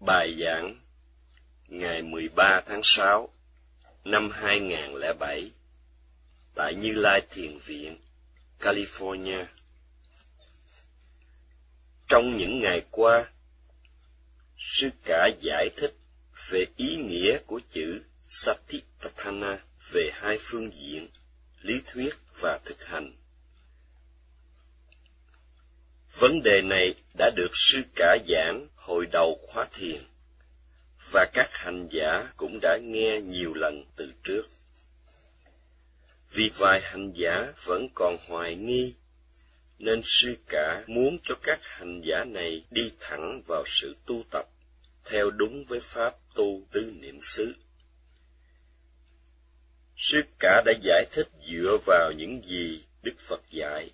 Bài giảng ngày 13 tháng 6 năm 2007 tại Như Lai Thiền Viện, California. Trong những ngày qua, sư cả giải thích về ý nghĩa của chữ Satipatthana về hai phương diện, lý thuyết và thực hành. Vấn đề này đã được sư cả giảng hồi đầu khóa thiền, và các hành giả cũng đã nghe nhiều lần từ trước. Vì vài hành giả vẫn còn hoài nghi, nên sư cả muốn cho các hành giả này đi thẳng vào sự tu tập, theo đúng với pháp tu tứ niệm xứ. Sư cả đã giải thích dựa vào những gì Đức Phật dạy,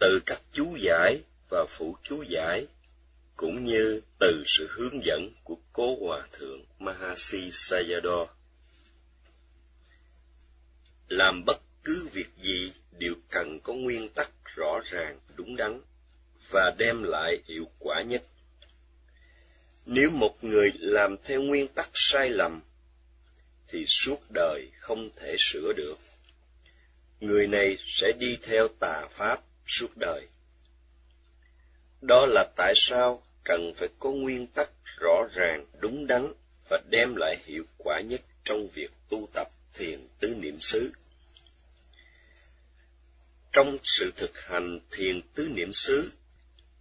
từ các chú giải và phụ chú giải, cũng như từ sự hướng dẫn của Cố Hòa Thượng Mahasi Sayadaw. Làm bất cứ việc gì đều cần có nguyên tắc rõ ràng, đúng đắn và đem lại hiệu quả nhất. Nếu một người làm theo nguyên tắc sai lầm, thì suốt đời không thể sửa được. Người này sẽ đi theo tà pháp suốt đời. Đó là tại sao cần phải có nguyên tắc rõ ràng, đúng đắn và đem lại hiệu quả nhất trong việc tu tập thiền tứ niệm xứ. Trong sự thực hành thiền tứ niệm xứ,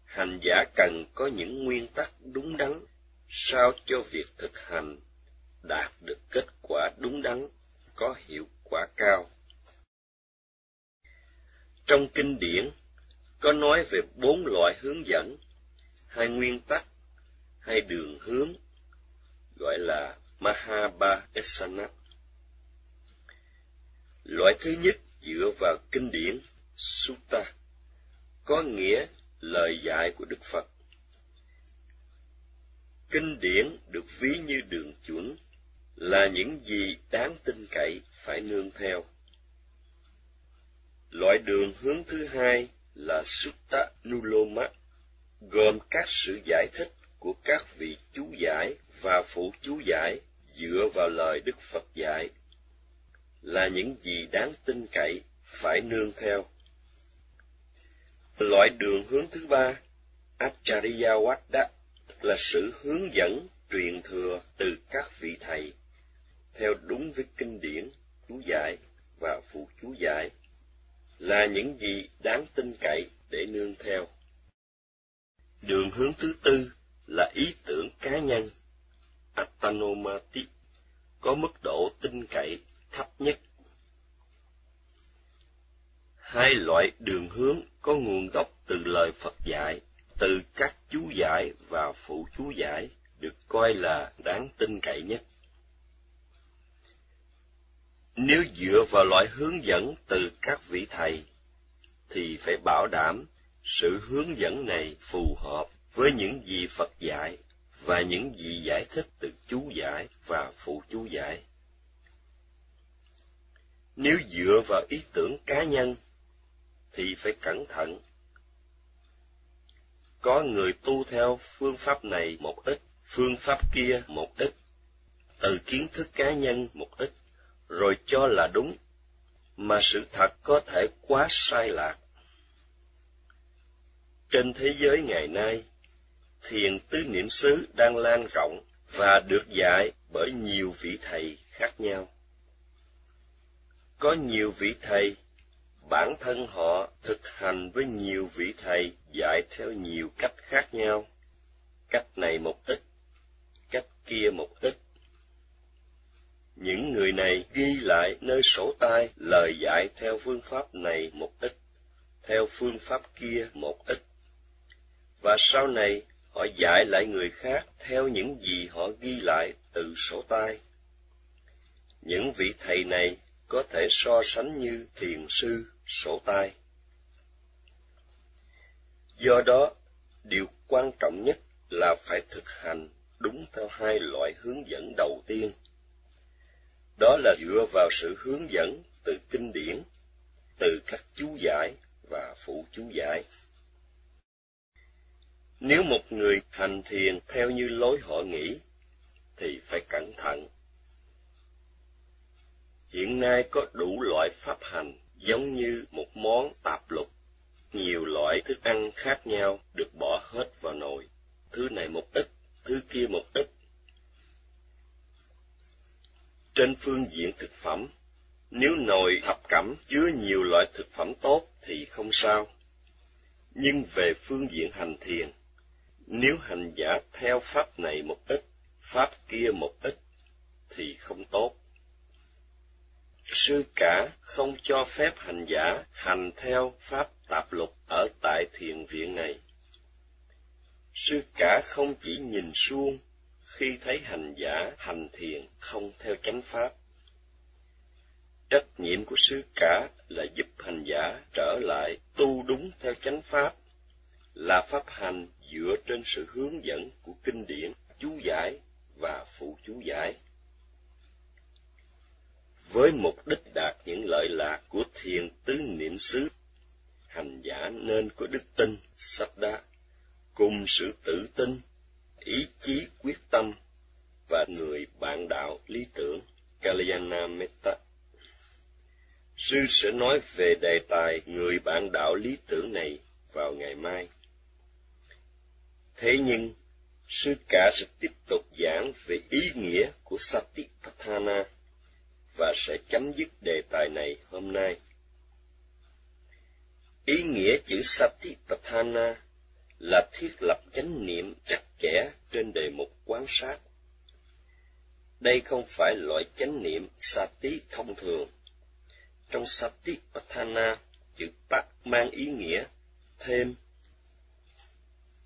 hành giả cần có những nguyên tắc đúng đắn sao cho việc thực hành đạt được kết quả đúng đắn, có hiệu quả cao. Trong kinh điển có nói về bốn loại hướng dẫn, hai nguyên tắc, hai đường hướng, gọi là Mahabhasana. Loại thứ nhất dựa vào kinh điển Sutta, có nghĩa lời dạy của Đức Phật. Kinh điển được ví như đường chuẩn, là những gì đáng tin cậy phải nương theo. Loại đường hướng thứ hai là Sutta Nuloma, gồm các sự giải thích của các vị chú giải và phụ chú giải dựa vào lời Đức Phật dạy, là những gì đáng tin cậy phải nương theo. Loại đường hướng thứ ba, Acharya là sự hướng dẫn truyền thừa từ các vị thầy, theo đúng với kinh điển, chú giải và phụ chú giải, là những gì đáng tin cậy để nương theo. Đường hướng thứ tư là ý tưởng cá nhân, Atanomati, có mức độ tin cậy thấp nhất. Hai loại đường hướng có nguồn gốc từ lời Phật dạy, từ các chú giải và phụ chú giải được coi là đáng tin cậy nhất. Nếu dựa vào loại hướng dẫn từ các vị thầy, thì phải bảo đảm sự hướng dẫn này phù hợp với những gì Phật dạy và những gì giải thích từ chú giải và phụ chú giải. Nếu dựa vào ý tưởng cá nhân, thì phải cẩn thận. Có người tu theo phương pháp này một ít, phương pháp kia một ít, từ kiến thức cá nhân một ít, rồi cho là đúng, mà sự thật có thể quá sai lạc. Trên thế giới ngày nay, thiền tứ niệm xứ đang lan rộng và được dạy bởi nhiều vị thầy khác nhau. Có nhiều vị thầy, bản thân họ thực hành với nhiều vị thầy dạy theo nhiều cách khác nhau. Cách này một ít, cách kia một ít. Những người này ghi lại nơi sổ tay lời dạy theo phương pháp này một ít, theo phương pháp kia một ít. Và sau này họ dạy lại người khác theo những gì họ ghi lại từ sổ tay. Những vị thầy này có thể so sánh như thiền sư sổ tay. Do đó, điều quan trọng nhất là phải thực hành đúng theo hai loại hướng dẫn đầu tiên. Đó là dựa vào sự hướng dẫn từ kinh điển, từ các chú giải và phụ chú giải. Nếu một người hành thiền theo như lối họ nghĩ, thì phải cẩn thận. Hiện nay có đủ loại pháp hành giống như một món tạp lục. Nhiều loại thức ăn khác nhau được bỏ hết vào nồi. Thứ này một ít, thứ kia một ít. Trên phương diện thực phẩm, nếu nồi thập cẩm chứa nhiều loại thực phẩm tốt thì không sao. Nhưng về phương diện hành thiền, nếu hành giả theo pháp này một ít, pháp kia một ít, thì không tốt. Sư cả không cho phép hành giả hành theo pháp tạp lục ở tại thiền viện này. Sư cả không chỉ nhìn suông khi thấy hành giả hành thiền không theo chánh pháp. Trách nhiệm của sư cả là giúp hành giả trở lại tu đúng theo chánh pháp, là pháp hành dựa trên sự hướng dẫn của kinh điển, chú giải và phụ chú giải. Với mục đích đạt những lợi lạc của thiền tứ niệm xứ, hành giả nên có đức tin, sắp đá, cùng sự tự tin, ý chí quyết tâm và người bạn đạo lý tưởng Kalyana Metta. Sư sẽ nói về đề tài người bạn đạo lý tưởng này vào ngày mai. Thế nhưng, sư cả sẽ tiếp tục giảng về ý nghĩa của Satipatthana và sẽ chấm dứt đề tài này hôm nay. Ý nghĩa chữ Satipatthana là thiết lập chánh niệm chặt chẽ trên đề mục quán sát. Đây không phải loại chánh niệm sati thông thường. Trong Satipatthana, chữ pat mang ý nghĩa thêm.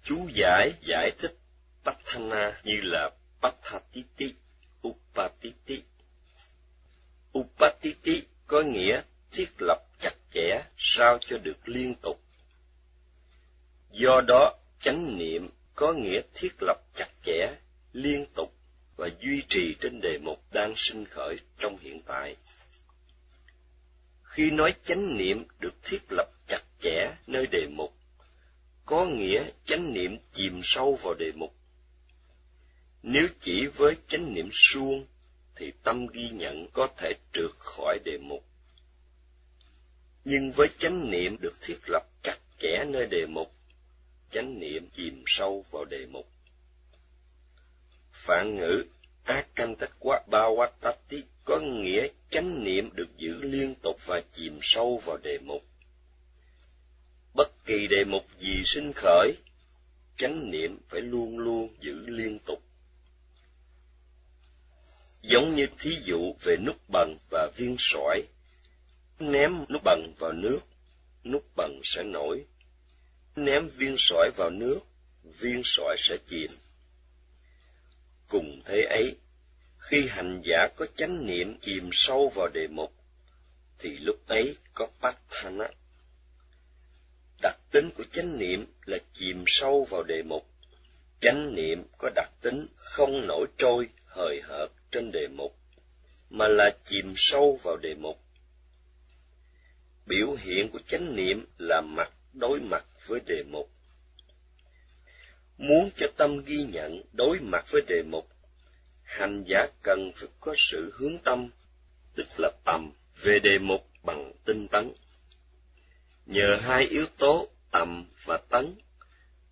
Chú giải giải thích Patthana như là Pathatiti, Upatiti. Upatiti có nghĩa thiết lập chặt chẽ sao cho được liên tục. Do đó, chánh niệm có nghĩa thiết lập chặt chẽ, liên tục và duy trì trên đề mục đang sinh khởi trong hiện tại. Khi nói chánh niệm được thiết lập chặt chẽ nơi đề mục, có nghĩa chánh niệm chìm sâu vào đề mục. Nếu chỉ với chánh niệm suông, thì tâm ghi nhận có thể trượt khỏi đề mục. Nhưng với chánh niệm được thiết lập chặt chẽ nơi đề mục, chánh niệm chìm sâu vào đề mục. Phạn ngữ Akantakwa có nghĩa chánh niệm được giữ liên tục và chìm sâu vào đề mục. Bất kỳ đề mục gì sinh khởi, chánh niệm phải luôn luôn giữ liên tục. Giống như thí dụ về nút bần và viên sỏi, ném nút bần vào nước, nút bần sẽ nổi. Ném viên sỏi vào nước, viên sỏi sẽ chìm. Cùng thế ấy, khi hành giả có chánh niệm chìm sâu vào đề mục, thì lúc ấy có patthana. Đặc tính của chánh niệm là chìm sâu vào đề mục. Chánh niệm có đặc tính không nổi trôi, hời hợt trên đề mục, mà là chìm sâu vào đề mục. Biểu hiện của chánh niệm là mặt đối mặt với đề mục. Muốn cho tâm ghi nhận đối mặt với đề mục, hành giả cần phải có sự hướng tâm, tức là tầm, về đề mục bằng tinh tấn. Nhờ hai yếu tố tầm và tấn,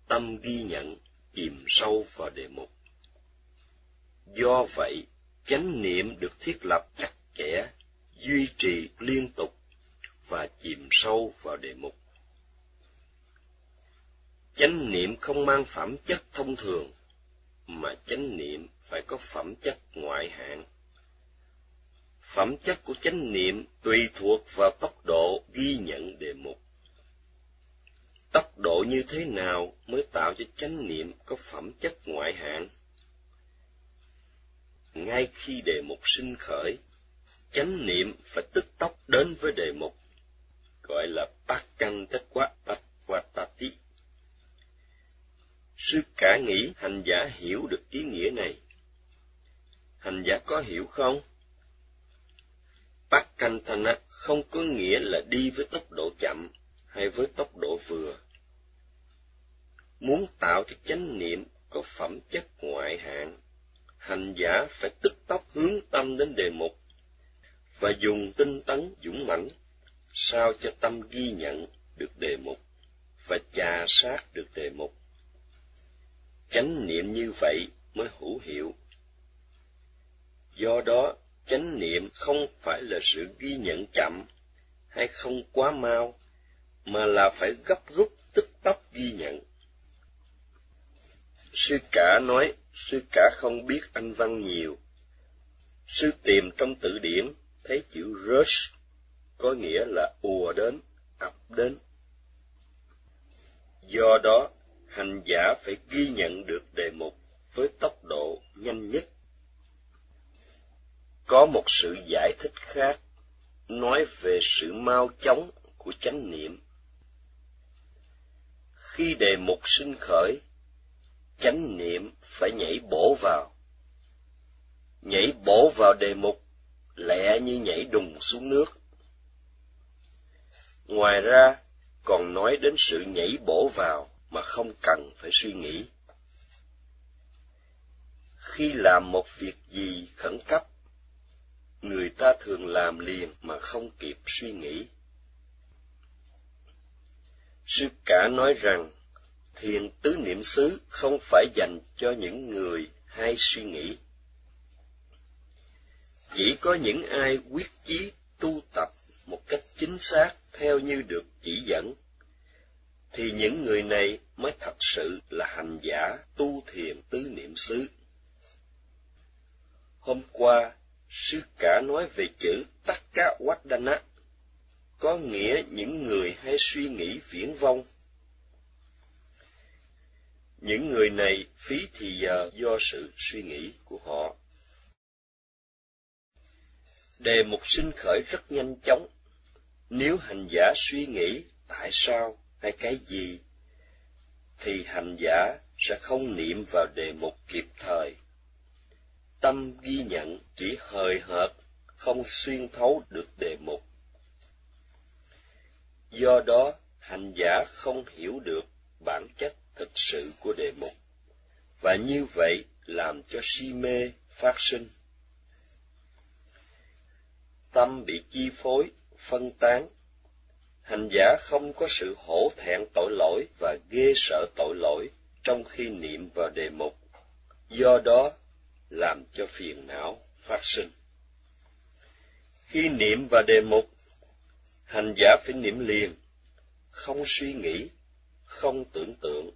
tâm ghi nhận chìm sâu vào đề mục. Do vậy, chánh niệm được thiết lập chặt chẽ, duy trì liên tục và chìm sâu vào đề mục. Chánh niệm không mang phẩm chất thông thường, mà chánh niệm phải có phẩm chất ngoại hạng. Phẩm chất của chánh niệm tùy thuộc vào tốc độ ghi nhận đề mục. Tốc độ như thế nào mới tạo cho chánh niệm có phẩm chất ngoại hạng? Ngay khi đề mục sinh khởi, chánh niệm phải tức tốc đến với đề mục, gọi là Pakantatwa Patwatati. Sư cả nghĩ hành giả hiểu được ý nghĩa này. Hành giả có hiểu không? Pakantana không có nghĩa là đi với tốc độ chậm hay với tốc độ vừa. muốn tạo cho chánh niệm có phẩm chất ngoại hạng, hành giả phải tức tốc hướng tâm đến đề mục và dùng tinh tấn dũng mãnh sao cho tâm ghi nhận được đề mục và trà sát được đề mục. Chánh niệm như vậy mới hữu hiệu. Do đó, chánh niệm không phải là sự ghi nhận chậm hay không quá mau, mà là phải gấp rút tức tốc ghi nhận. Sư cả nói, sư cả không biết anh văn nhiều. Sư tìm trong tự điển thấy chữ rush có nghĩa là ùa đến, ập đến. Do đó, hành giả phải ghi nhận được đề mục với tốc độ nhanh nhất. Có một sự giải thích khác nói về sự mau chóng của chánh niệm. Khi đề mục sinh khởi, chánh niệm phải nhảy bổ vào. Nhảy bổ vào đề mục lẹ như nhảy đùng xuống nước. Ngoài ra, còn nói đến sự nhảy bổ vào mà không cần phải suy nghĩ. Khi làm một việc gì khẩn cấp, người ta thường làm liền mà không kịp suy nghĩ. Sư cả nói rằng, thiền tứ niệm xứ không phải dành cho những người hay suy nghĩ. Chỉ có những ai quyết chí tu tập một cách chính xác theo như được chỉ dẫn, thì những người này mới thật sự là hành giả tu thiền tứ niệm xứ. Hôm qua, sư cả nói về chữ Takka Waddana, có nghĩa những người hay suy nghĩ viễn vông. Những người này phí thì giờ do sự suy nghĩ của họ. Đề mục sinh khởi rất nhanh chóng. Nếu hành giả suy nghĩ tại sao hay cái gì, thì hành giả sẽ không niệm vào đề mục kịp thời. Tâm ghi nhận chỉ hời hợt, không xuyên thấu được đề mục. Do đó, hành giả không hiểu được bản chất thực sự của đề mục, và như vậy làm cho si mê phát sinh tâm bị chi phối, phân tán. Hành giả không có sự hổ thẹn tội lỗi và ghê sợ tội lỗi trong khi niệm vào đề mục, do đó làm cho phiền não phát sinh. Khi niệm vào đề mục, hành giả phải niệm liền, không suy nghĩ, không tưởng tượng.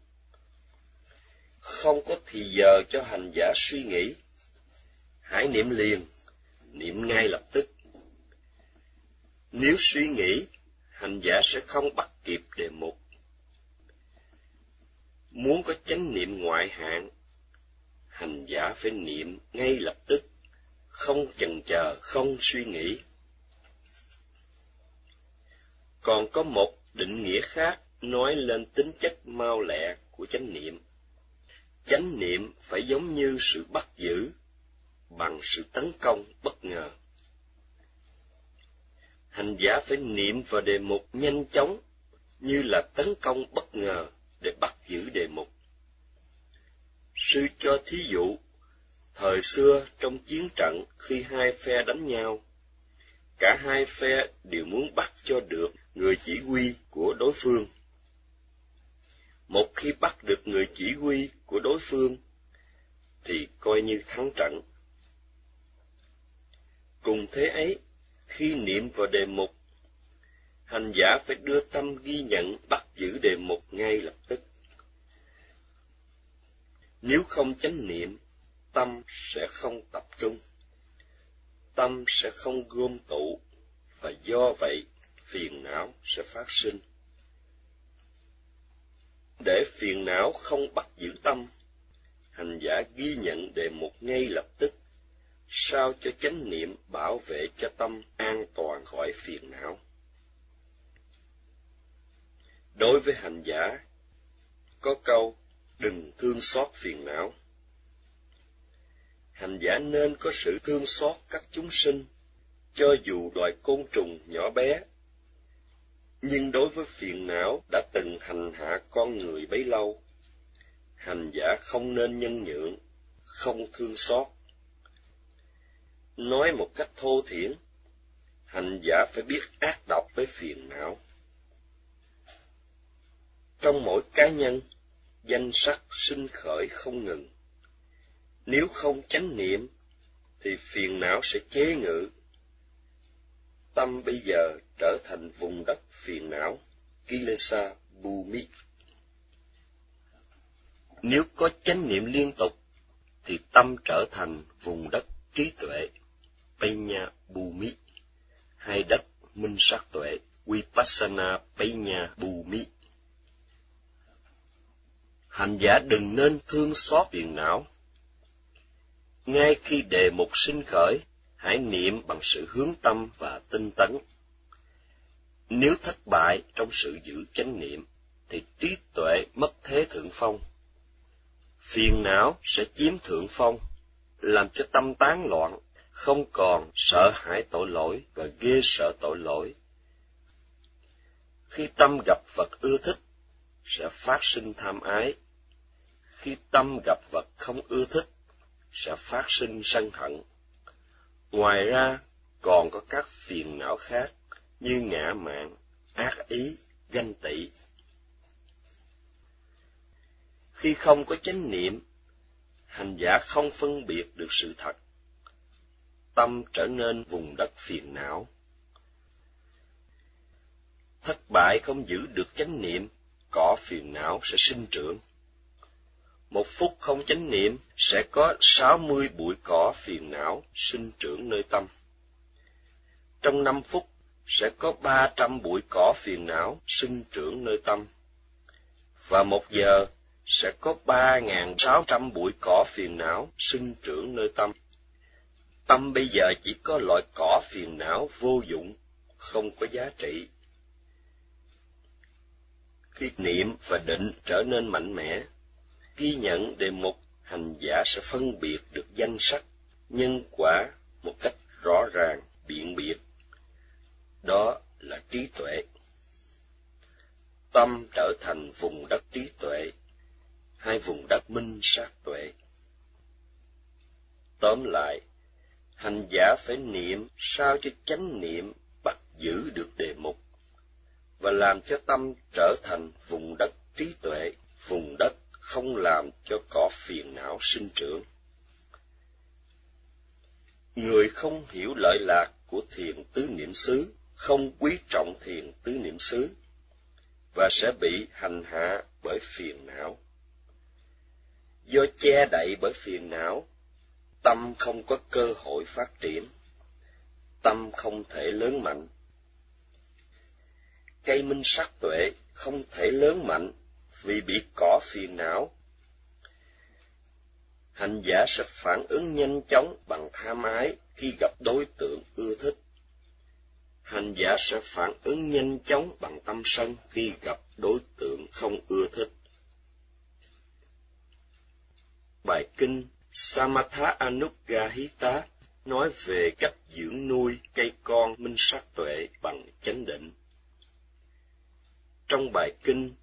Không có thì giờ cho hành giả suy nghĩ. Hãy niệm liền, niệm ngay lập tức. Nếu suy nghĩ, hành giả sẽ không bắt kịp đề mục. Muốn có chánh niệm ngoại hạng, hành giả phải niệm ngay lập tức, không chần chờ, không suy nghĩ. Còn có một định nghĩa khác nói lên tính chất mau lẹ của chánh niệm. Chánh niệm phải giống như sự bắt giữ bằng sự tấn công bất ngờ hành giả phải niệm vào đề mục nhanh chóng, như là tấn công bất ngờ để bắt giữ đề mục. Sư cho thí dụ, thời xưa trong chiến trận khi hai phe đánh nhau, cả hai phe đều muốn bắt cho được người chỉ huy của đối phương. Một khi bắt được người chỉ huy của đối phương, thì coi như thắng trận. Cùng thế ấy, khi niệm vào đề mục, hành giả phải đưa tâm ghi nhận bắt giữ đề mục ngay lập tức. Nếu không chánh niệm, tâm sẽ không tập trung, tâm sẽ không gom tụ, và do vậy phiền não sẽ phát sinh. Để phiền não không bắt giữ tâm, hành giả ghi nhận đề mục ngay lập tức sao cho chánh niệm bảo vệ cho tâm an toàn khỏi phiền não. Đối với hành giả, có câu đừng thương xót phiền não. Hành giả nên có sự thương xót các chúng sinh, cho dù loài côn trùng nhỏ bé. Nhưng đối với phiền não đã từng hành hạ con người bấy lâu, hành giả không nên nhân nhượng, không thương xót. Nói một cách thô thiển, hành giả phải biết ác độc với phiền não. Trong mỗi cá nhân, danh sắc sinh khởi không ngừng. Nếu không chánh niệm, thì phiền não sẽ chế ngự. Tâm bây giờ trở thành vùng đất phiền não, Kilesa bumi. Nếu có chánh niệm liên tục, thì tâm trở thành vùng đất trí tuệ, Peña Bumi hai đất minh sắc tuệ, Vipassana Peña Bumi Hành giả đừng nên thương xót phiền não. Ngay khi đề mục sinh khởi, hãy niệm bằng sự hướng tâm và tinh tấn. Nếu thất bại trong sự giữ chánh niệm, thì trí tuệ mất thế thượng phong. Phiền não sẽ chiếm thượng phong, làm cho tâm tán loạn, không còn sợ hãi tội lỗi và ghê sợ tội lỗi. Khi tâm gặp vật ưa thích, sẽ phát sinh tham ái. Khi tâm gặp vật không ưa thích, sẽ phát sinh sân hận. Ngoài ra, còn có các phiền não khác như ngã mạn, ác ý, ganh tị. Khi không có chánh niệm, hành giả không phân biệt được sự thật. Tâm trở nên vùng đất phiền não. Thất bại không giữ được chánh niệm, cỏ phiền não sẽ sinh trưởng. Một phút không chánh niệm sẽ có sáu mươi bụi cỏ phiền não sinh trưởng nơi tâm. Trong năm phút sẽ có ba trăm bụi cỏ phiền não sinh trưởng nơi tâm. Và một giờ sẽ có ba sáu trăm bụi cỏ phiền não sinh trưởng nơi tâm. Tâm bây giờ chỉ có loại cỏ phiền não vô dụng, không có giá trị. Khi niệm và định trở nên mạnh mẽ, ghi nhận đề mục hành giả sẽ phân biệt được danh sắc, nhân quả một cách rõ ràng, biện biệt. Đó là trí tuệ. Tâm trở thành vùng đất trí tuệ, hai vùng đất minh sát tuệ. Tóm lại, hành giả phải niệm sao cho chánh niệm bắt giữ được đề mục và làm cho tâm trở thành vùng đất trí tuệ, vùng đất không làm cho cỏ phiền não sinh trưởng. Người không hiểu lợi lạc của thiền tứ niệm xứ, không quý trọng thiền tứ niệm xứ, và sẽ bị hành hạ bởi phiền não. Do che đậy bởi phiền não, tâm không có cơ hội phát triển, tâm không thể lớn mạnh. Cây minh sắc tuệ không thể lớn mạnh vì bị cỏ phiền não. Hành giả sẽ phản ứng nhanh chóng bằng tham ái khi gặp đối tượng ưa thích. Hành giả sẽ phản ứng nhanh chóng bằng tâm sân khi gặp đối tượng không ưa thích. Bài kinh Samatha Anugahita nói về cách dưỡng nuôi cây con minh sát tuệ bằng chánh định. Trong bài kinh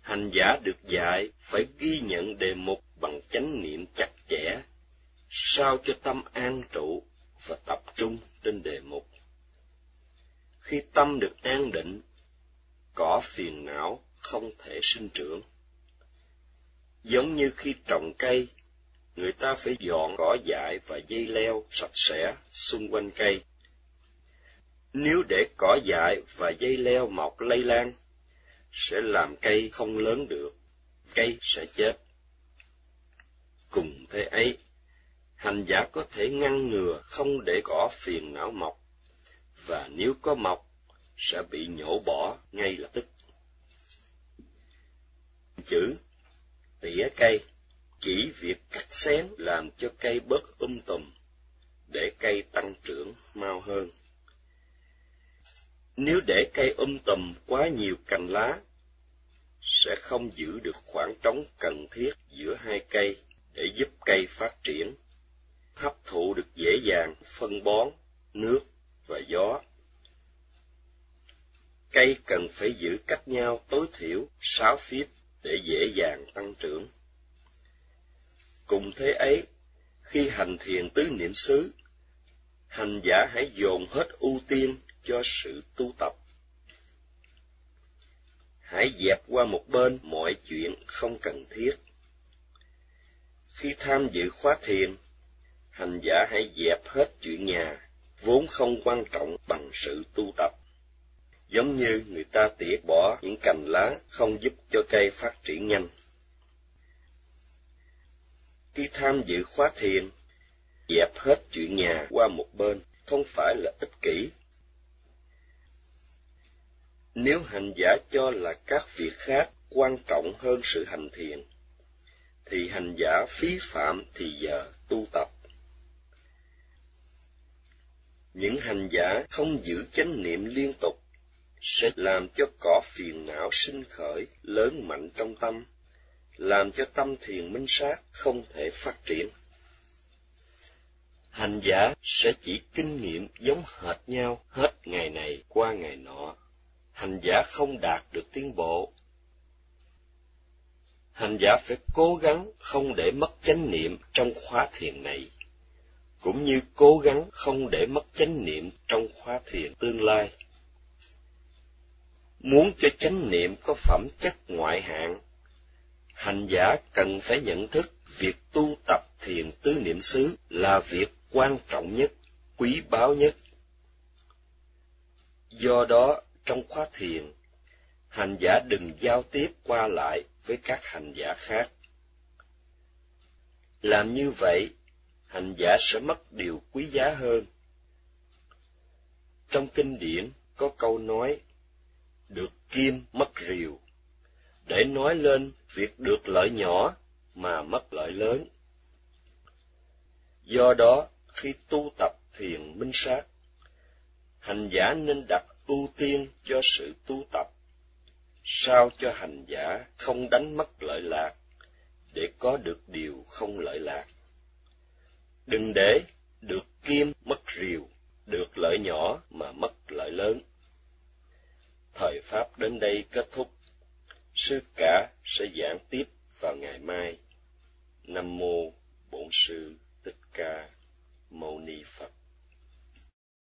hành giả được dạy phải ghi nhận đề mục bằng chánh niệm chặt chẽ, sao cho tâm an trụ và tập trung trên đề mục. Khi tâm được an định, cỏ phiền não không thể sinh trưởng. Giống như khi trồng cây, người ta phải dọn cỏ dại và dây leo sạch sẽ xung quanh cây. Nếu để cỏ dại và dây leo mọc lây lan, sẽ làm cây không lớn được, cây sẽ chết. Cùng thế ấy, hành giả có thể ngăn ngừa không để cỏ phiền não mọc, và nếu có mọc, sẽ bị nhổ bỏ ngay lập tức. Chữ tỉa cây chỉ việc cắt xén làm cho cây bớt um tùm, để cây tăng trưởng mau hơn. Nếu để cây um tùm quá nhiều cành lá, sẽ không giữ được khoảng trống cần thiết giữa hai cây để giúp cây phát triển, hấp thụ được dễ dàng phân bón, nước và gió. Cây cần phải giữ cách nhau tối thiểu 6 feet để dễ dàng tăng trưởng. Cùng thế ấy, khi hành thiền tứ niệm xứ, hành giả hãy dồn hết ưu tiên cho sự tu tập. Hãy dẹp qua một bên mọi chuyện không cần thiết. Khi tham dự khóa thiền, hành giả hãy dẹp hết chuyện nhà, vốn không quan trọng bằng sự tu tập. Giống như người ta tỉa bỏ những cành lá không giúp cho cây phát triển nhanh. Khi tham dự khóa thiền, dẹp hết chuyện nhà qua một bên, không phải là ích kỷ. Nếu hành giả cho là các việc khác quan trọng hơn sự hành thiền, thì hành giả phí phạm thì giờ tu tập. Những hành giả không giữ chánh niệm liên tục sẽ làm cho cỏ phiền não sinh khởi lớn mạnh trong tâm, làm cho tâm thiền minh sát không thể phát triển. Hành giả sẽ chỉ kinh nghiệm giống hệt nhau hết ngày này qua ngày nọ. Hành giả không đạt được tiến bộ. Hành giả phải cố gắng không để mất chánh niệm trong khóa thiền này, cũng như cố gắng không để mất chánh niệm trong khóa thiền tương lai. Muốn cho chánh niệm có phẩm chất ngoại hạng, hành giả cần phải nhận thức việc tu tập thiền tứ niệm xứ là việc quan trọng nhất, quý báu nhất. Do đó, trong khóa thiền, hành giả đừng giao tiếp qua lại với các hành giả khác. Làm như vậy, hành giả sẽ mất điều quý giá hơn. Trong kinh điển có câu nói, được kim mất rìu, để nói lên việc được lợi nhỏ mà mất lợi lớn. Do đó, khi tu tập thiền minh sát, hành giả nên đặt ưu tiên cho sự tu tập, sao cho hành giả không đánh mất lợi lạc, để có được điều không lợi lạc. Đừng để được kim mất rìu, được lợi nhỏ mà mất lợi lớn. Thời Pháp đến đây kết thúc. Sư cả sẽ giảng tiếp vào ngày mai. Nam mô Bổn sư Thích Ca Mâu Ni Phật